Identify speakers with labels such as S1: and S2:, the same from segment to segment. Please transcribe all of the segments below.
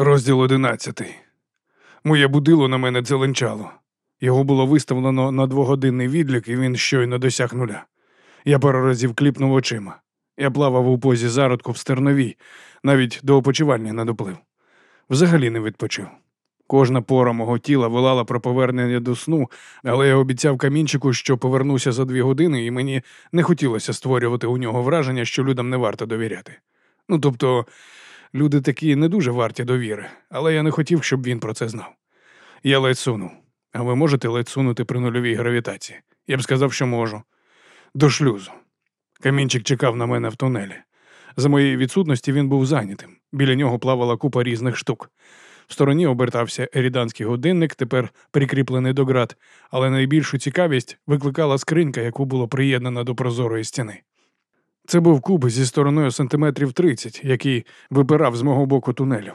S1: Розділ одинадцятий. Моє будило на мене дзеленчало. Його було виставлено на двогодинний відлік, і він щойно досяг нуля. Я пару разів кліпнув очима. Я плавав у позі зародку в стерновій, навіть до опочивання не доплив. Взагалі не відпочив. Кожна пора мого тіла волала про повернення до сну, але я обіцяв камінчику, що повернуся за дві години, і мені не хотілося створювати у нього враження, що людям не варто довіряти. Ну тобто, люди такі не дуже варті довіри, але я не хотів, щоб він про це знав. Я ледь сунув. А ви можете ледь сунути при нульовій гравітації? Я б сказав, що можу. До шлюзу. Камінчик чекав на мене в тунелі. За моєї відсутності він був зайнятим. Біля нього плавала купа різних штук. В стороні обертався еріданський годинник, тепер прикріплений до град, але найбільшу цікавість викликала скринька, яку було приєднано до прозорої стіни. Це був куб зі стороною сантиметрів 30, який випирав з мого боку тунелю.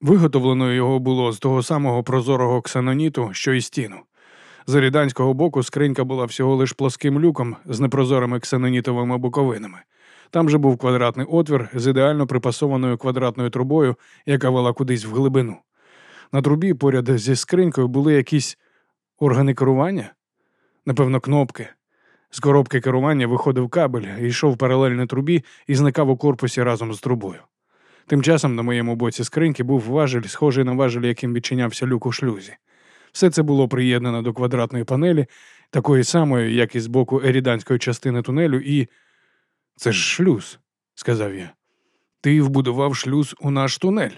S1: Виготовлено його було з того самого прозорого ксаноніту, що й стіну. З еріданського боку скринька була всього лиш плоским люком з непрозорими ксанонітовими боковинами. Там же був квадратний отвір з ідеально припасованою квадратною трубою, яка вела кудись в глибину. На трубі поряд зі скринькою були якісь органи керування, напевно, кнопки. З коробки керування виходив кабель, йшов паралельно трубі і зникав у корпусі разом з трубою. Тим часом на моєму боці скриньки був важель, схожий на важель, яким відчинявся люк у шлюзі. Все це було приєднано до квадратної панелі, такої самої, як і з боку еріданської частини тунелю, і. Це ж шлюз, сказав я. Ти вбудував шлюз у наш тунель.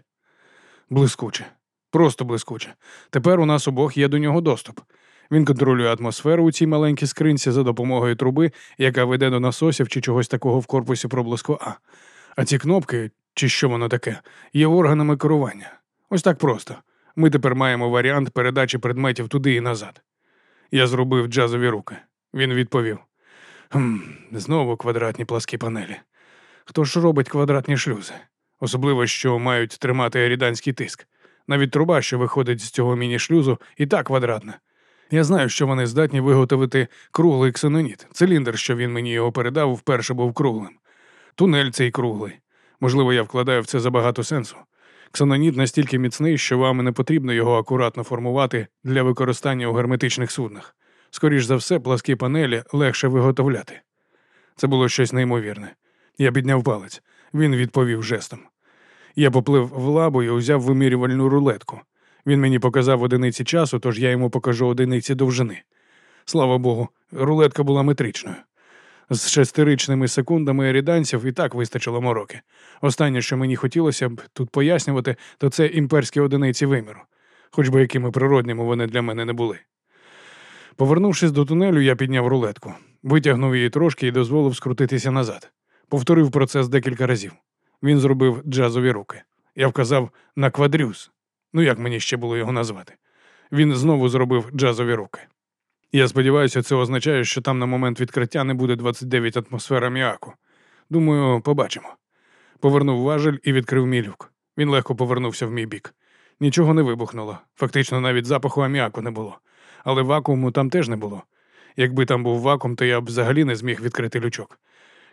S1: Блискуче, просто блискуче. Тепер у нас обох є до нього доступ. Він контролює атмосферу у цій маленькій скринці за допомогою труби, яка веде до насосів чи чогось такого в корпусі проблиску А. А ці кнопки, чи що воно таке, є органами керування. Ось так просто. Ми тепер маємо варіант передачі предметів туди і назад. Я зробив джазові руки. Він відповів: «Хм, Знову квадратні пласкі панелі. Хто ж робить квадратні шлюзи? Особливо, що мають тримати еріданський тиск. Навіть труба, що виходить з цього міні-шлюзу, і та квадратна. Я знаю, що вони здатні виготовити круглий ксеноніт. Циліндр, що він мені його передав, вперше був круглим. Тунель цей круглий. Можливо, я вкладаю в це забагато сенсу. Ксеноніт настільки міцний, що вам не потрібно його акуратно формувати для використання у герметичних суднах. Скоріш за все, пласкі панелі легше виготовляти. Це було щось неймовірне. Я підняв палець. Він відповів жестом. Я поплив в лабу і узяв вимірювальну рулетку. Він мені показав одиниці часу, тож я йому покажу одиниці довжини. Слава Богу, рулетка була метричною. З шестиричними секундами еріданців і так вистачило мороки. Останнє, що мені хотілося б тут пояснювати, то це імперські одиниці виміру, хоч би якими природніми вони для мене не були. Повернувшись до тунелю, я підняв рулетку, витягнув її трошки і дозволив скрутитися назад. Повторив процес декілька разів. Він зробив джазові руки. Я вказав на квадрюс. Ну як мені ще було його назвати? Він знову зробив джазові руки. Я сподіваюся, це означає, що там на момент відкриття не буде 29 атмосфер аміаку. Думаю, побачимо. Повернув важель і відкрив мій люк. Він легко повернувся в мій бік. Нічого не вибухнуло. Фактично навіть запаху аміаку не було. Але вакууму там теж не було. Якби там був вакуум, то я б взагалі не зміг відкрити лючок.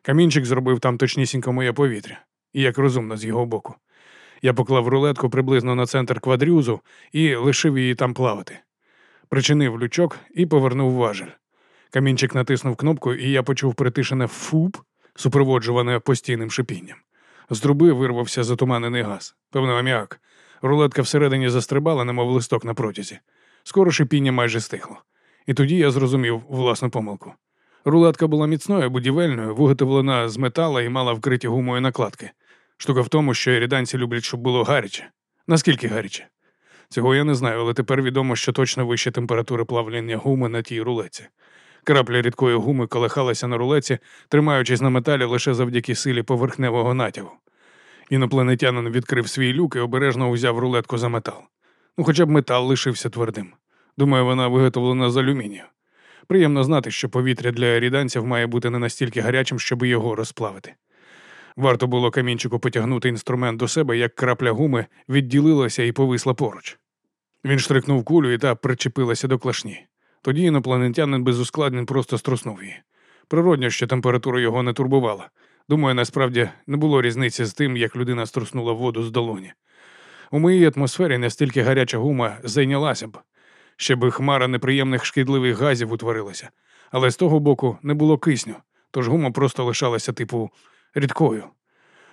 S1: Камінчик зробив там точнісінько моє повітря, і як розумно з його боку. Я поклав рулетку приблизно на центр квадрюзу і лишив її там плавати. Причинив лючок і повернув важель. Камінчик натиснув кнопку, і я почув притишене фуп, супроводжуване постійним шипінням. З труби вирвався затуманений газ, певно, аміак. Рулетка всередині застрибала, немов листок на протязі. Скоро шипіння майже стихло. І тоді я зрозумів власну помилку. Рулетка була міцною, будівельною, виготовлена з метала і мала вкриті гумою накладки. Штука в тому, що еріданці люблять, щоб було гаряче. Наскільки гаряче? Цього я не знаю, але тепер відомо, що точно вища температура плавлення гуми на тій рулеці. Крапля рідкої гуми колихалася на рулеці, тримаючись на металі лише завдяки силі поверхневого натягу. Інопланетянин відкрив свій люк і обережно узяв рулетку за метал. Ну, хоча б метал лишився твердим. Думаю, вона виготовлена з алюмінію. Приємно знати, що повітря для ріданців має бути не настільки гарячим, щоб його розплавити. Варто було камінчику потягнути інструмент до себе, як крапля гуми відділилася і повисла поруч. Він штрикнув кулю і та причепилася до клашні. Тоді інопланетянин без ускладнень просто струснув її. Природньо, що температура його не турбувала. Думаю, насправді не було різниці з тим, як людина струснула воду з долоні. У моїй атмосфері настільки гаряча гума зайнялася б, ще би хмара неприємних шкідливих газів утворилася. Але з того боку не було кисню, тож гума просто лишалася, типу, рідкою.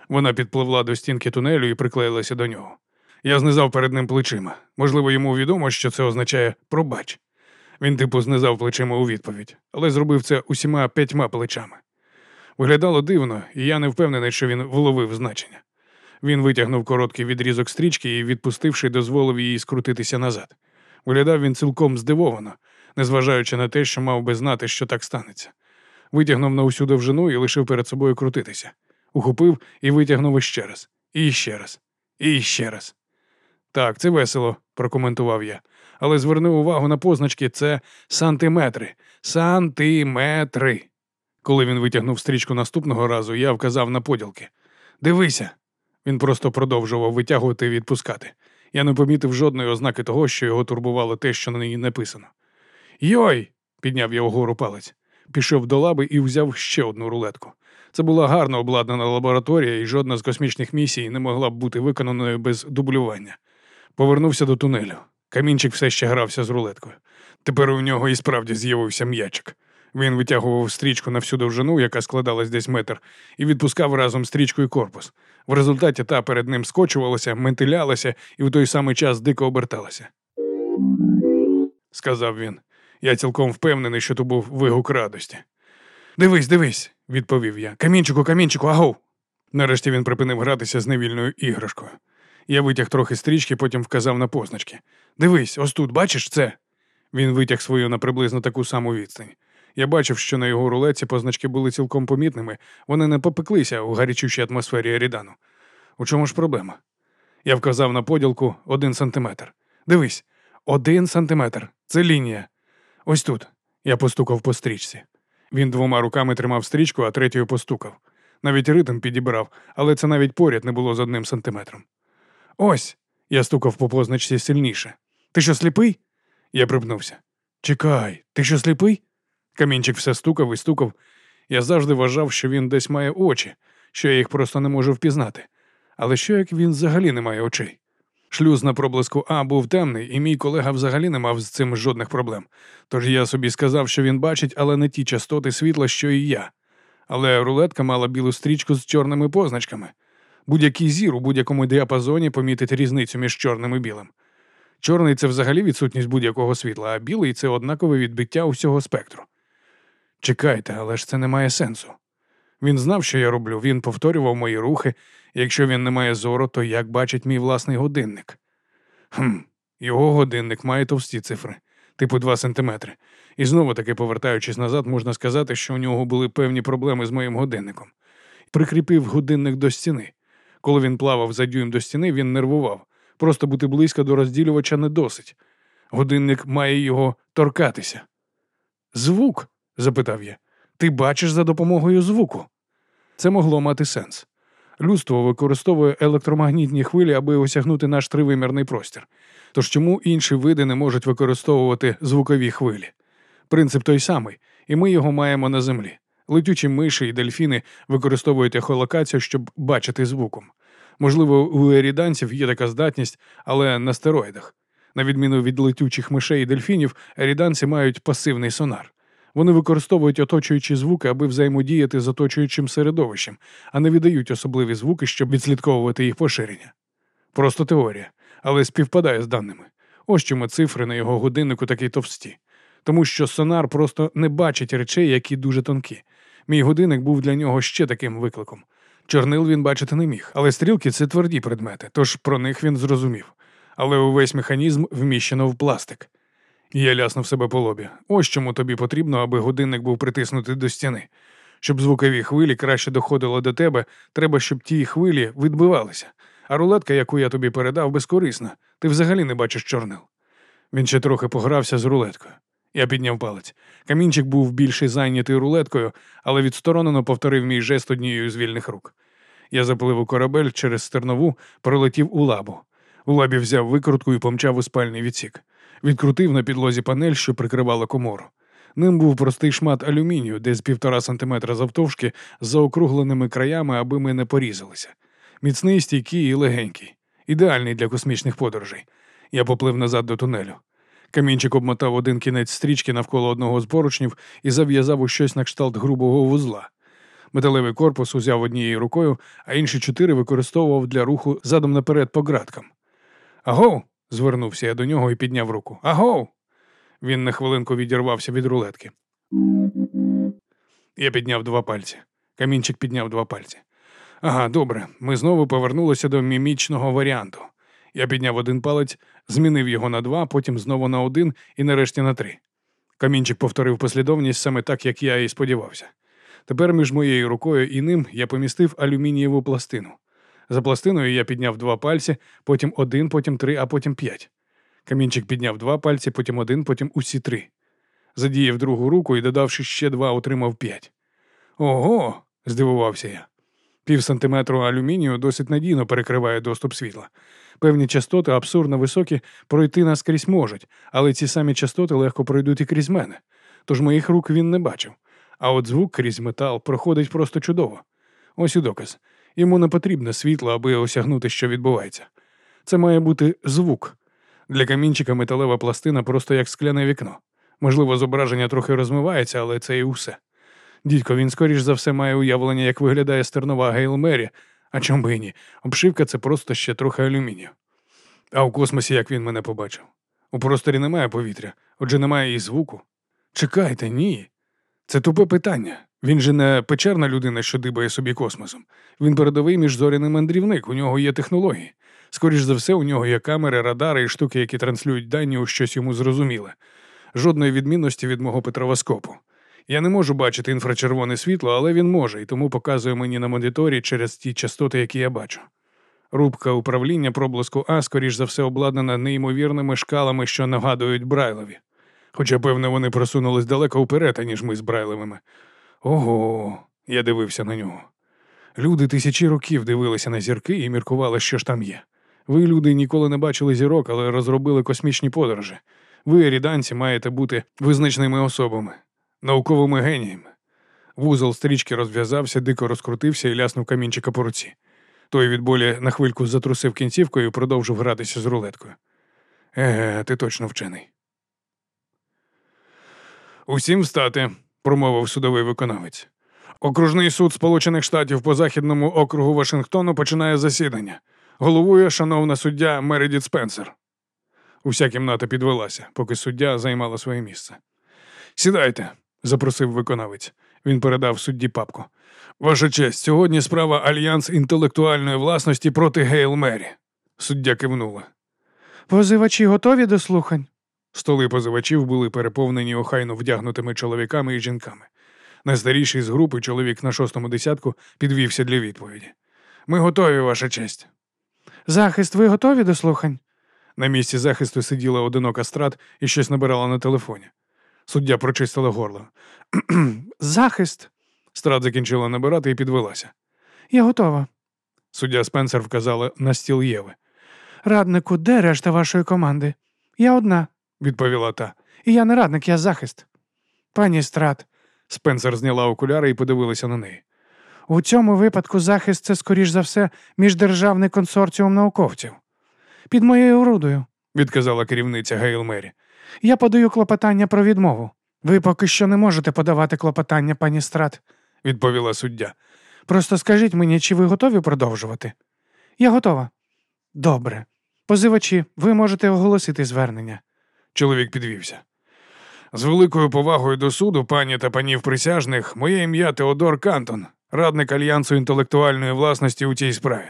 S1: Вона підпливла до стінки тунелю і приклеїлася до нього. Я знизав перед ним плечима. Можливо, йому відомо, що це означає пробач. Він, типу, знизав плечима у відповідь, але зробив це усіма п'ятьма плечами. Виглядало дивно, і я не впевнений, що він вловив значення. Він витягнув короткий відрізок стрічки і, відпустивши, дозволив їй скрутитися назад. Виглядав він цілком здивовано, незважаючи на те, що мав би знати, що так станеться. Витягнув на усю довжину і лишив перед собою крутитися. Ухопив і витягнув іще раз, і ще раз, і ще раз. Так, це весело, прокоментував я. Але зверни увагу на позначки це сантиметри. Сантиметри. Коли він витягнув стрічку наступного разу, я вказав на поділки. Дивися. Він просто продовжував витягувати і відпускати. Я не помітив жодної ознаки того, що його турбувало те, що на ній написано. Йой! підняв я вгору палець. Пішов до лаби і взяв ще одну рулетку. Це була гарно обладнана лабораторія, і жодна з космічних місій не могла б бути виконаною без дублювання. Повернувся до тунелю. Камінчик все ще грався з рулеткою. Тепер у нього і справді з'явився м'ячик. Він витягував стрічку на всю довжину, яка складалась десь метр, і відпускав разом стрічкою корпус. В результаті та перед ним скочувалася, ментилялася і в той самий час дико оберталася. Сказав він. Я цілком впевнений, що то був вигук радості. Дивись, дивись, відповів я. Камінчику, камінчику, агов. Нарешті він припинив гратися з невільною іграшкою. Я витяг трохи стрічки, потім вказав на позначки. Дивись, ось тут, бачиш це? Він витяг свою на приблизно таку саму відстань. Я бачив, що на його рулеці позначки були цілком помітними, вони не попеклися у гарячущій атмосфері Ерідану. У чому ж проблема? Я вказав на поділку один сантиметр. Дивись, один сантиметр. Це лінія. Ось тут. Я постукав по стрічці. Він двома руками тримав стрічку, а третьою постукав. Навіть ритм підібрав, але це навіть поряд не було з одним сантиметром. Ось. Я стукав по позначці сильніше. Ти що сліпий? Я припнувся. Чекай, ти що сліпий? Камінчик все стукав і стукав. Я завжди вважав, що він десь має очі, що я їх просто не можу впізнати. Але що як він взагалі не має очей? Шлюз на проблиску А був темний, і мій колега взагалі не мав з цим жодних проблем. Тож я собі сказав, що він бачить, але не ті частоти світла, що і я. Але рулетка мала білу стрічку з чорними позначками. Будь-який зір у будь-якому діапазоні помітить різницю між чорним і білим. Чорний це взагалі відсутність будь-якого світла, а білий це однакове відбиття усього спектру. Чекайте, але ж це не має сенсу. Він знав, що я роблю, він повторював мої рухи. Якщо він не має зору, то як бачить мій власний годинник? Хм, його годинник має товсті цифри, типу 2 сантиметри. І знову таки, повертаючись назад, можна сказати, що у нього були певні проблеми з моїм годинником. Прикріпив годинник до стіни. Коли він плавав за дюйм до стіни, він нервував. Просто бути близько до розділювача не досить. Годинник має його торкатися. Звук? запитав я. Ти бачиш за допомогою звуку? Це могло мати сенс. Людство використовує електромагнітні хвилі, аби осягнути наш тривимірний простір. Тож чому інші види не можуть використовувати звукові хвилі? Принцип той самий, і ми його маємо на землі. Летючі миші і дельфіни використовують ехолокацію, щоб бачити звуком. Можливо, у еріданців є така здатність, але на стероїдах. На відміну від летючих мишей і дельфінів, еріданці мають пасивний сонар. Вони використовують оточуючі звуки, аби взаємодіяти з оточуючим середовищем, а не віддають особливі звуки, щоб відслідковувати їх поширення. Просто теорія, але співпадає з даними. Ось чому цифри на його годиннику такі товсті. Тому що сонар просто не бачить речей, які дуже тонкі. Мій годинник був для нього ще таким викликом. Чорнил він бачити не міг, але стрілки це тверді предмети, тож про них він зрозумів. Але увесь механізм вміщено в пластик. Я ляснув себе по лобі. Ось чому тобі потрібно, аби годинник був притиснутий до стіни. Щоб звукові хвилі краще доходили до тебе, треба, щоб ті хвилі відбивалися. А рулетка, яку я тобі передав, безкорисна. Ти взагалі не бачиш чорнил. Він ще трохи погрався з рулеткою. Я підняв палець. Камінчик був більше зайнятий рулеткою, але відсторонено повторив мій жест однією з вільних рук. Я заплив у корабель через стернову, пролетів у лабу. У лабі взяв викрутку і помчав у спальний відсік. Відкрутив на підлозі панель, що прикривала комору. Ним був простий шмат алюмінію, десь півтора сантиметра завтовшки, з заокругленими краями, аби ми не порізалися. Міцний, стійкий і легенький. ідеальний для космічних подорожей. Я поплив назад до тунелю. Камінчик обмотав один кінець стрічки навколо одного з поручнів і зав'язав у щось на кшталт грубого вузла. Металевий корпус узяв однією рукою, а інші чотири використовував для руху задом наперед по ґраткам. Агов. Звернувся я до нього і підняв руку. Агов. Він на хвилинку відірвався від рулетки. Я підняв два пальці. Камінчик підняв два пальці. Ага, добре. Ми знову повернулися до мімічного варіанту. Я підняв один палець, змінив його на два, потім знову на один і нарешті на три. Камінчик повторив послідовність саме так, як я і сподівався. Тепер між моєю рукою і ним я помістив алюмінієву пластину. За пластиною я підняв два пальці, потім один, потім три, а потім п'ять. Камінчик підняв два пальці, потім один, потім усі три. Задіяв другу руку і, додавши ще два, отримав п'ять. Ого, здивувався я. Пів сантиметру алюмінію досить надійно перекриває доступ світла. Певні частоти абсурдно високі пройти наскрізь можуть, але ці самі частоти легко пройдуть і крізь мене. Тож моїх рук він не бачив. А от звук крізь метал проходить просто чудово. Ось і доказ. Йому не потрібне світло, аби осягнути, що відбувається. Це має бути звук. Для камінчика металева пластина просто як скляне вікно. Можливо, зображення трохи розмивається, але це і усе. Дідько, він, скоріш за все, має уявлення, як виглядає стернова Гейл Мері, а чом би і ні? Обшивка це просто ще трохи алюмінію. А у космосі як він мене побачив? У просторі немає повітря, отже немає і звуку. Чекайте, ні. Це тупе питання. Він же не печерна людина, що дибає собі космосом. Він передовий міжзоряний мандрівник, у нього є технології. Скоріш за все, у нього є камери, радари і штуки, які транслюють дані у щось йому зрозуміле. Жодної відмінності від мого петровоскопу. Я не можу бачити інфрачервоне світло, але він може, і тому показує мені на моніторі через ті частоти, які я бачу. Рубка управління проблиску А, скоріш за все, обладнана неймовірними шкалами, що нагадують Брайлові. Хоча, певно, вони просунулись далеко вперед, аніж ми з Брайлевими. Ого, я дивився на нього. Люди тисячі років дивилися на зірки і міркували, що ж там є. Ви, люди, ніколи не бачили зірок, але розробили космічні подорожі. Ви, ріданці, маєте бути визначними особами, науковими геніями. Вузол стрічки розв'язався, дико розкрутився і ляснув камінчика по руці. Той від болі на хвильку затрусив кінцівкою і продовжив гратися з рулеткою. Еге, ти точно вчений. Усім встати, промовив судовий виконавець. Окружний суд Сполучених Штатів по західному округу Вашингтону починає засідання. Головує шановна суддя Мередіт Спенсер. Уся кімната підвелася, поки суддя займала своє місце. Сідайте, запросив виконавець. Він передав судді папку. Ваша честь, сьогодні справа Альянс інтелектуальної власності проти Гейл Мері. Суддя кивнула.
S2: Позивачі готові до слухань?
S1: Столи позивачів були переповнені охайно вдягнутими чоловіками і жінками. Найстаріший з групи, чоловік на шостому десятку, підвівся для відповіді. Ми готові, ваша честь.
S2: Захист, ви готові до слухань?
S1: На місці захисту сиділа одинока страт і щось набирала на телефоні. Суддя прочистила горло.
S2: Захист.
S1: Страт закінчила набирати і підвелася.
S2: Я готова.
S1: Суддя Спенсер вказала на стіл Єви.
S2: Раднику, де решта вашої команди? Я одна,
S1: Відповіла та.
S2: і я не радник, я захист. Пані Страт,
S1: Спенсер зняла окуляри і подивилася на неї.
S2: у цьому випадку захист це, скоріш за все, міждержавний консорціум науковців. Під моєю орудою.
S1: Відказала керівниця Гейл Мері.
S2: Я подаю клопотання про відмову. Ви поки що не можете подавати клопотання, пані Страт.
S1: Відповіла суддя.
S2: Просто скажіть мені, чи ви готові продовжувати? Я готова. Добре. Позивачі, ви можете оголосити звернення.
S1: Чоловік підвівся. З великою повагою до суду, пані та панів присяжних, моє ім'я Теодор Кантон, радник Альянсу інтелектуальної власності у цій справі.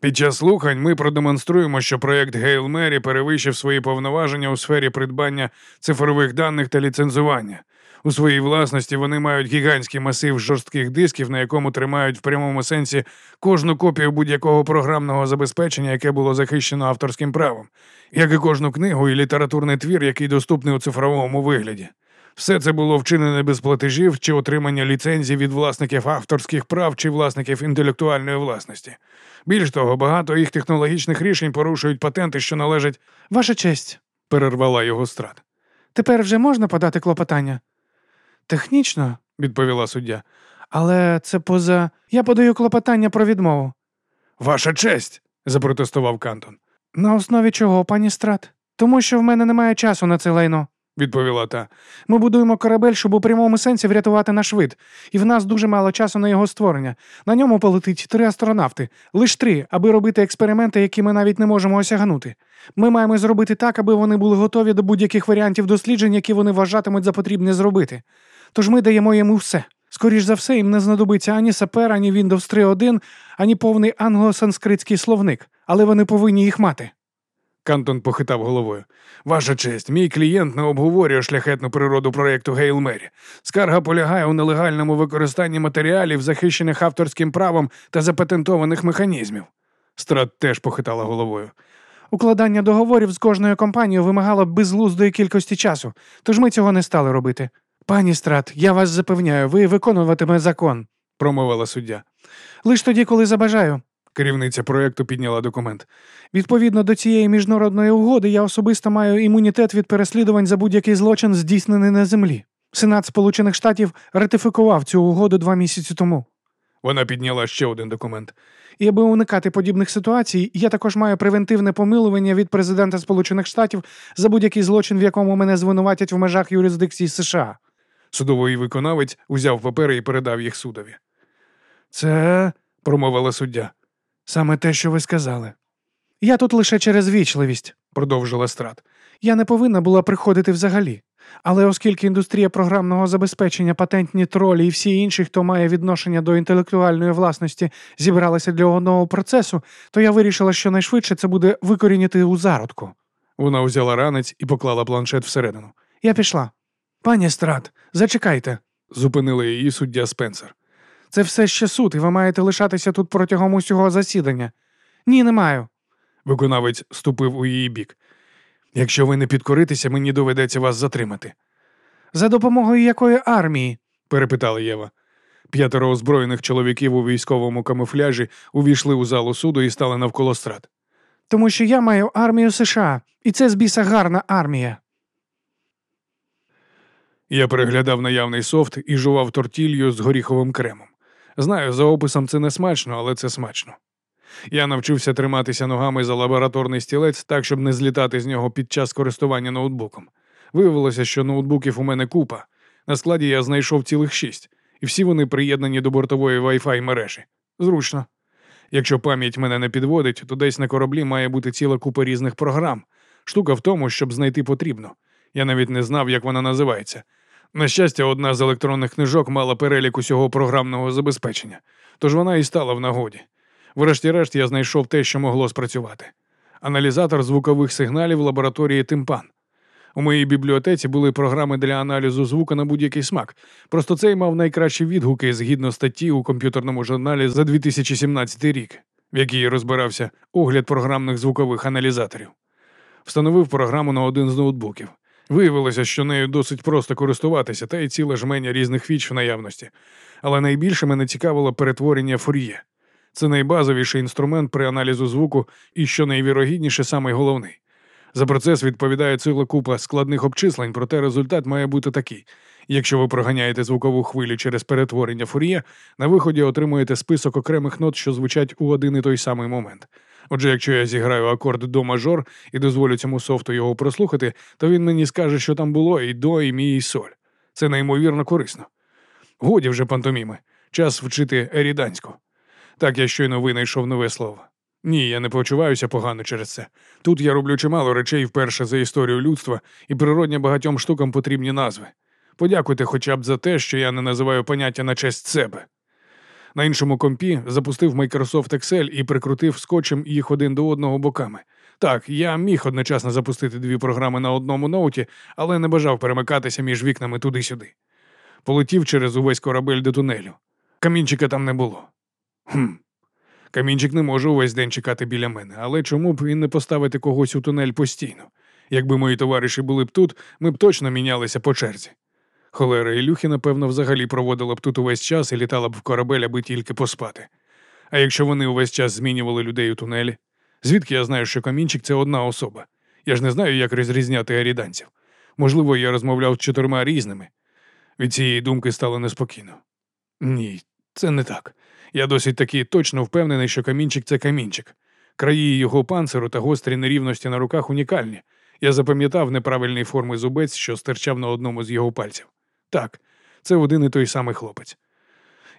S1: Під час слухань ми продемонструємо, що проєкт Гейл Мері перевищив свої повноваження у сфері придбання цифрових даних та ліцензування. У своїй власності вони мають гігантський масив жорстких дисків, на якому тримають в прямому сенсі кожну копію будь-якого програмного забезпечення, яке було захищено авторським правом, як і кожну книгу і літературний твір, який доступний у цифровому вигляді. Все це було вчинене без платежів чи отримання ліцензій від власників авторських прав чи власників інтелектуальної власності. Більш того, багато їх технологічних рішень порушують патенти, що належать,
S2: Ваша честь,
S1: перервала його страт.
S2: тепер вже можна подати клопотання? Технічно,
S1: Відповіла суддя.
S2: але це поза. Я подаю клопотання про відмову.
S1: Ваша честь. запротестував Кантон.
S2: На основі чого, пані Страт? Тому що в мене немає часу на це лайно.
S1: Відповіла та.
S2: Ми будуємо корабель, щоб у прямому сенсі врятувати наш вид, і в нас дуже мало часу на його створення. На ньому полетить три астронавти, лиш три, аби робити експерименти, які ми навіть не можемо осягнути. Ми маємо зробити так, аби вони були готові до будь-яких варіантів досліджень, які вони вважатимуть за потрібне зробити. Тож ми даємо йому все. Скоріш за все, їм не знадобиться ані сапер, ані Windows 3.1, ані повний англо-санскритський словник, але вони повинні їх мати.
S1: Кантон похитав головою. Ваша честь, мій клієнт не обговорює шляхетну природу проєкту Гейл Мері. Скарга полягає у нелегальному використанні матеріалів, захищених авторським правом та запатентованих механізмів. Страт теж похитала головою.
S2: Укладання договорів з кожною компанією вимагало безглуздої кількості часу, тож ми цього не стали робити. Пані Страт, я вас запевняю, ви виконуватиме закон.
S1: промовила суддя.
S2: Лиш тоді, коли забажаю.
S1: Керівниця проєкту підняла документ.
S2: Відповідно до цієї міжнародної угоди, я особисто маю імунітет від переслідувань за будь-який злочин, здійснений на землі. Сенат Сполучених Штатів ратифікував цю угоду два місяці тому.
S1: Вона підняла ще один документ.
S2: І аби уникати подібних ситуацій, я також маю превентивне помилування від президента Сполучених Штатів за будь-який злочин, в якому мене звинуватять в межах юрисдикції США.
S1: Судовий виконавець узяв папери і передав їх судові. Це, промовила суддя, саме те, що ви сказали,
S2: Я тут лише через вічливість.
S1: продовжила страт.
S2: Я не повинна була приходити взагалі. Але оскільки індустрія програмного забезпечення, патентні тролі і всі інші, хто має відношення до інтелектуальної власності, зібралися для одного процесу, то я вирішила, що найшвидше це буде викорінити у зародку.
S1: Вона взяла ранець і поклала планшет всередину.
S2: Я пішла. Пані Страт, зачекайте.
S1: Зупинила її суддя Спенсер.
S2: Це все ще суд, і ви маєте лишатися тут протягом усього засідання. Ні, не маю.
S1: Виконавець ступив у її бік. Якщо ви не підкоритеся, мені доведеться вас затримати,
S2: За допомогою якої армії?
S1: перепитала Єва. П'ятеро озброєних чоловіків у військовому камуфляжі увійшли у залу суду і стали навколо страт.
S2: Тому що я маю армію США, і це з біса гарна армія.
S1: Я переглядав наявний софт і жував тортілью з горіховим кремом. Знаю, за описом це не смачно, але це смачно. Я навчився триматися ногами за лабораторний стілець так, щоб не злітати з нього під час користування ноутбуком. Виявилося, що ноутбуків у мене купа. На складі я знайшов цілих шість, і всі вони приєднані до бортової Wi-Fi мережі. Зручно. Якщо пам'ять мене не підводить, то десь на кораблі має бути ціла купа різних програм. Штука в тому, щоб знайти потрібно. Я навіть не знав, як вона називається. На щастя, одна з електронних книжок мала перелік усього програмного забезпечення, тож вона і стала в нагоді. Врешті-решт я знайшов те, що могло спрацювати. Аналізатор звукових сигналів лабораторії Тимпан. У моїй бібліотеці були програми для аналізу звука на будь-який смак. Просто цей мав найкращі відгуки згідно статті у комп'ютерному журналі за 2017 рік, в якій розбирався огляд програмних звукових аналізаторів. Встановив програму на один з ноутбуків. Виявилося, що нею досить просто користуватися, та й ціла жменя різних фіч в наявності. Але найбільше мене цікавило перетворення фур'є. Це найбазовіший інструмент при аналізу звуку і, що найвірогідніше, самий головний. За процес відповідає ціла купа складних обчислень, проте результат має бути такий. Якщо ви проганяєте звукову хвилю через перетворення фур'є, на виході отримуєте список окремих нот, що звучать у один і той самий момент. Отже, якщо я зіграю акорд до мажор і дозволю цьому софту його прослухати, то він мені скаже, що там було і до, і мі, і соль. Це неймовірно корисно. Годі вже пантоміми. Час вчити еріданську. Так я щойно винайшов нове слово. Ні, я не почуваюся погано через це. Тут я роблю чимало речей вперше за історію людства, і природня багатьом штукам потрібні назви. Подякуйте хоча б за те, що я не називаю поняття на честь себе. На іншому компі запустив Microsoft Excel і прикрутив скотчем їх один до одного боками. Так, я міг одночасно запустити дві програми на одному ноуті, але не бажав перемикатися між вікнами туди-сюди. Полетів через увесь корабель до тунелю. Камінчика там не було. Хм. Камінчик не може увесь день чекати біля мене, але чому б він не поставити когось у тунель постійно? Якби мої товариші були б тут, ми б точно мінялися по черзі. Холера Ілюхи, напевно, взагалі проводила б тут увесь час і літала б в корабель, аби тільки поспати. А якщо вони увесь час змінювали людей у тунелі, звідки я знаю, що камінчик це одна особа? Я ж не знаю, як розрізняти аріданців. Можливо, я розмовляв з чотирма різними. Від цієї думки стало неспокійно. Ні, це не так. Я досить таки точно впевнений, що камінчик це камінчик. Краї його панциру та гострі нерівності на руках унікальні. Я запам'ятав неправильної форми зубець, що стирчав на одному з його пальців. Так, це один і той самий хлопець.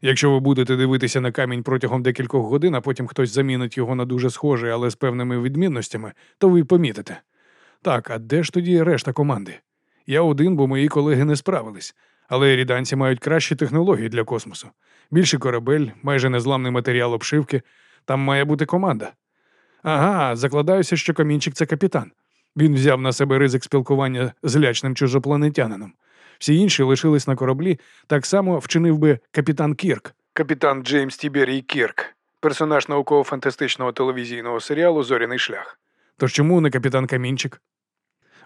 S1: Якщо ви будете дивитися на камінь протягом декількох годин, а потім хтось замінить його на дуже схожий, але з певними відмінностями, то ви помітите. Так, а де ж тоді решта команди? Я один, бо мої колеги не справились, але ріданці мають кращі технології для космосу. Більший корабель, майже незламний матеріал обшивки. Там має бути команда. Ага, закладаюся, що камінчик це капітан. Він взяв на себе ризик спілкування з лячним чужопланетянином. Всі інші лишились на кораблі, так само вчинив би капітан Кірк. Капітан Джеймс Тіберій Кірк, персонаж науково-фантастичного телевізійного серіалу Зоряний шлях. Тож чому не капітан Камінчик?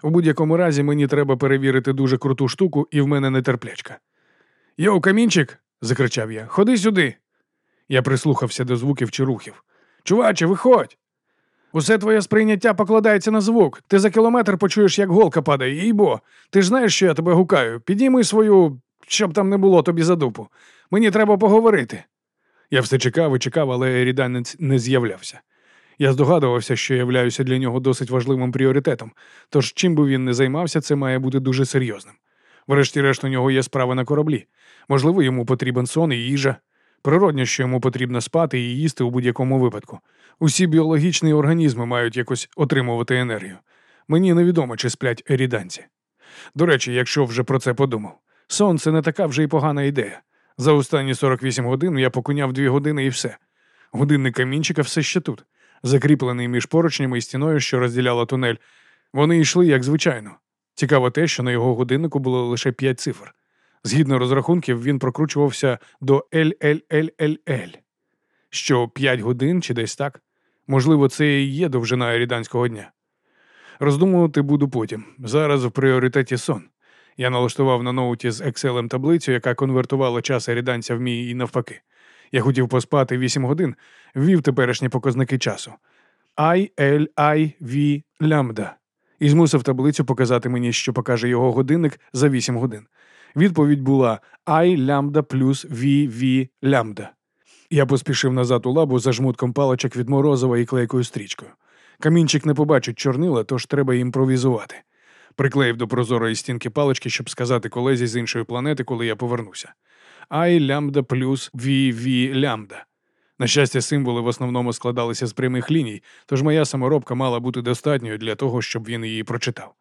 S1: У будь-якому разі мені треба перевірити дуже круту штуку, і в мене нетерплячка. Йоу, камінчик. закричав я. Ходи сюди. Я прислухався до звуків чи рухів. Чуваче, виходь. Усе твоє сприйняття покладається на звук. Ти за кілометр почуєш, як голка падає, їй бо. Ти ж знаєш, що я тебе гукаю. Підійми свою, щоб там не було тобі за дупу. Мені треба поговорити. Я все чекав і чекав, але ріданець не з'являвся. Я здогадувався, що являюся для нього досить важливим пріоритетом, тож чим би він не займався, це має бути дуже серйозним. Врешті-решт, у нього є справа на кораблі. Можливо, йому потрібен сон і їжа. Природно, що йому потрібно спати і їсти у будь-якому випадку. Усі біологічні організми мають якось отримувати енергію. Мені невідомо, чи сплять еріданці. До речі, якщо вже про це подумав, сон це не така вже й погана ідея. За останні 48 годин я покуняв дві години і все. Годинник камінчика все ще тут, закріплений між поручнями і стіною, що розділяла тунель. Вони йшли як звичайно. Цікаво те, що на його годиннику було лише 5 цифр. Згідно розрахунків, він прокручувався до LLLLL. Що 5 годин чи десь так? Можливо, це і є довжина еріданського дня. Роздумувати буду потім. Зараз в пріоритеті сон. Я налаштував на ноуті з Excel таблицю, яка конвертувала час еріданця в мій і навпаки. Я хотів поспати 8 годин, ввів теперішні показники часу. I, L, I, V, лямбда. І змусив таблицю показати мені, що покаже його годинник за 8 годин. Відповідь була I лямбда плюс V, V, лямбда. Я поспішив назад у лабу за жмутком паличок від морозова і клейкою стрічкою. Камінчик не побачить чорнила, тож треба імпровізувати. Приклеїв до прозорої стінки палички, щоб сказати колезі з іншої планети, коли я повернуся. I лямбда плюс V, лямбда. На щастя, символи в основному складалися з прямих ліній, тож моя саморобка мала бути достатньою для того, щоб він її прочитав.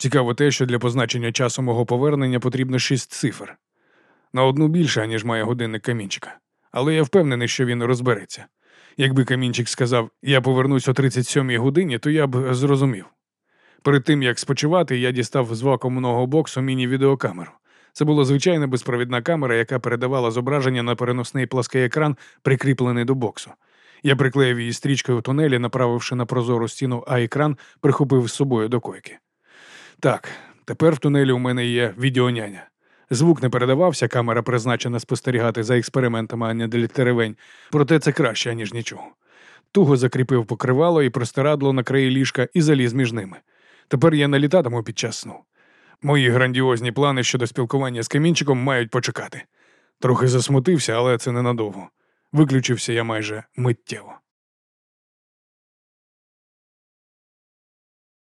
S1: Цікаво те, що для позначення часу мого повернення потрібно шість цифр. На одну більше, ніж має годинник камінчика. Але я впевнений, що він розбереться. Якби камінчик сказав, я повернусь о 37-й годині, то я б зрозумів. Перед тим як спочивати, я дістав з вакуумного боксу міні-відеокамеру. Це була звичайна безпровідна камера, яка передавала зображення на переносний плаский екран, прикріплений до боксу. Я приклеїв її стрічкою в тунелі, направивши на прозору стіну, а екран прихопив з собою до койки. Так, тепер в тунелі у мене є відеоняня. Звук не передавався, камера призначена спостерігати за експериментами, а не для теревень, проте це краще, ніж нічого. Туго закріпив покривало і простирадло на краї ліжка і заліз між ними. Тепер я не літатиму під час сну. Мої грандіозні плани щодо спілкування з камінчиком мають почекати. Трохи засмутився, але це ненадовго. Виключився я майже миттєво.